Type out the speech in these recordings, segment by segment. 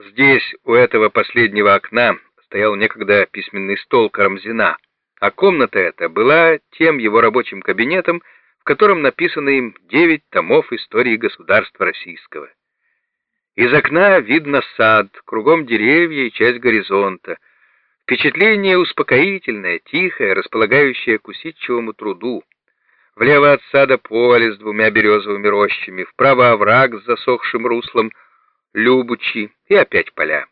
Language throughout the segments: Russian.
Здесь, у этого последнего окна, стоял некогда письменный стол Карамзина, а комната эта была тем его рабочим кабинетом, в котором написано им девять томов истории государства российского. Из окна видно сад, кругом деревья и часть горизонта. Впечатление успокоительное, тихое, располагающее к усидчивому труду. Влево от сада поле с двумя березовыми рощами, вправо овраг с засохшим руслом Любучи и опять поля.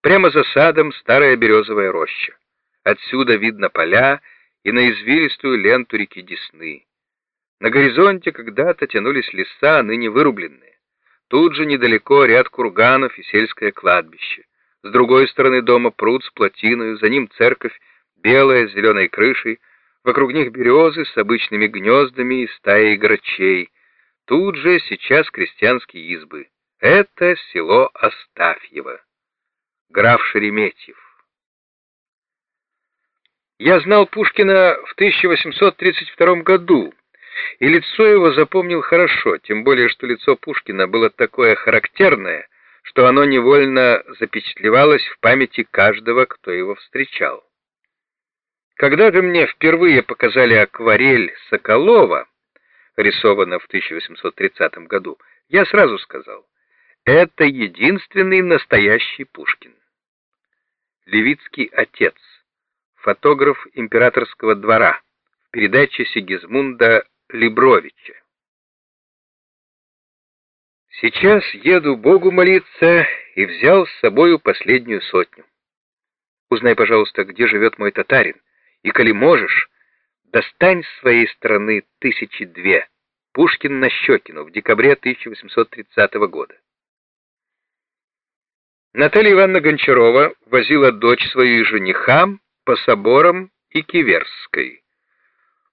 Прямо за садом старая березовая роща. Отсюда видно поля и на извилистую ленту реки Десны. На горизонте когда-то тянулись леса, ныне вырубленные. Тут же недалеко ряд курганов и сельское кладбище. С другой стороны дома пруд с плотиной, за ним церковь, белая, с зеленой крышей, вокруг них березы с обычными гнездами и стаей грачей. Тут же сейчас крестьянские избы. Это село Остафьево. Граф Шереметьев. Я знал Пушкина в 1832 году, и лицо его запомнил хорошо, тем более, что лицо Пушкина было такое характерное, что оно невольно запечатлевалось в памяти каждого, кто его встречал. Когда же мне впервые показали акварель Соколова, рисованная в 1830 году, я сразу сказал, это единственный настоящий Пушкин. Левицкий отец, фотограф императорского двора, в передаче Сигизмунда Лебровича. Сейчас еду Богу молиться и взял с собою последнюю сотню. Узнай, пожалуйста, где живет мой татарин, и, коли можешь, достань своей стороны тысячи две. Пушкин на Щекину в декабре 1830 года. Наталья Ивановна Гончарова возила дочь свою и женихам по соборам и Киверской.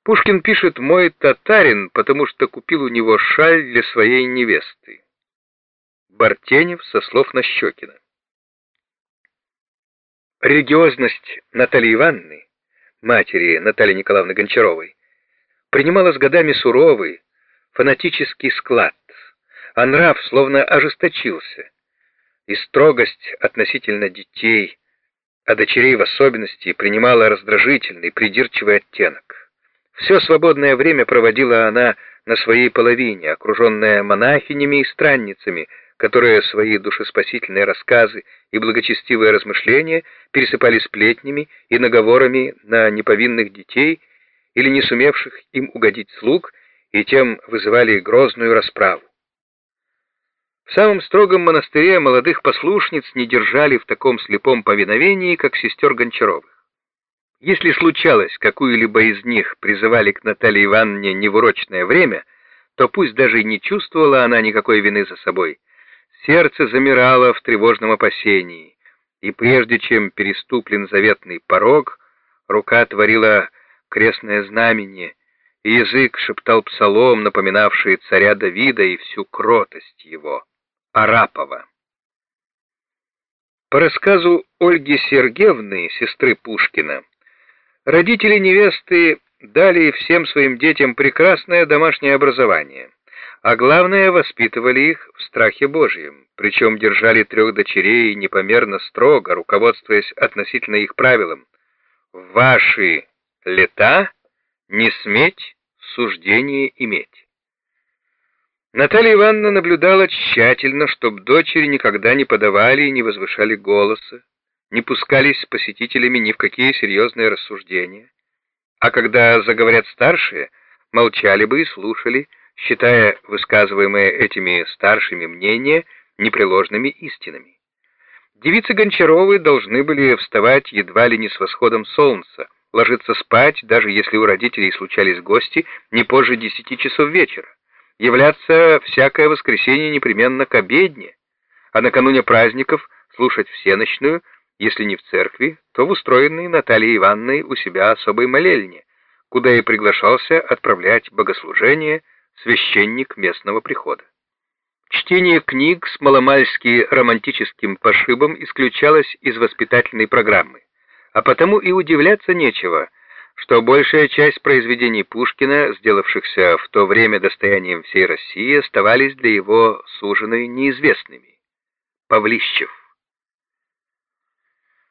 Пушкин пишет «мой татарин», потому что купил у него шаль для своей невесты. Бартенев со слов Нащекина. Религиозность Натальи Ивановны, матери Натальи Николаевны Гончаровой, принимала с годами суровый, фанатический склад, а нрав словно ожесточился и строгость относительно детей, а дочерей в особенности, принимала раздражительный, придирчивый оттенок. Все свободное время проводила она на своей половине, окруженная монахинями и странницами, которые свои душеспасительные рассказы и благочестивые размышления пересыпали сплетнями и наговорами на неповинных детей или не сумевших им угодить слуг, и тем вызывали грозную расправу. В самом строгом монастыре молодых послушниц не держали в таком слепом повиновении, как сестер Гончаровых. Если случалось, какую-либо из них призывали к Наталье Ивановне не в урочное время, то пусть даже и не чувствовала она никакой вины за собой, сердце замирало в тревожном опасении, и прежде чем переступлен заветный порог, рука творила крестное знамение, и язык шептал псалом, напоминавший царя Давида и всю кротость его. Арапова. По рассказу Ольги Сергеевны, сестры Пушкина, родители невесты дали всем своим детям прекрасное домашнее образование, а главное, воспитывали их в страхе Божьем, причем держали трех дочерей непомерно строго, руководствуясь относительно их правилам. «Ваши лета не сметь суждение иметь». Наталья Ивановна наблюдала тщательно, чтобы дочери никогда не подавали и не возвышали голоса, не пускались с посетителями ни в какие серьезные рассуждения. А когда заговорят старшие, молчали бы и слушали, считая высказываемые этими старшими мнения непреложными истинами. Девицы Гончаровы должны были вставать едва ли не с восходом солнца, ложиться спать, даже если у родителей случались гости, не позже десяти часов вечера являться всякое воскресенье непременно к обедне, а накануне праздников слушать всеночную, если не в церкви, то в устроенной Натальей Ивановной у себя особой молельне, куда и приглашался отправлять богослужение священник местного прихода. Чтение книг с маломальски романтическим пошибом исключалось из воспитательной программы, а потому и удивляться нечего – что большая часть произведений Пушкина, сделавшихся в то время достоянием всей России, оставались для его суженой неизвестными. Павлищев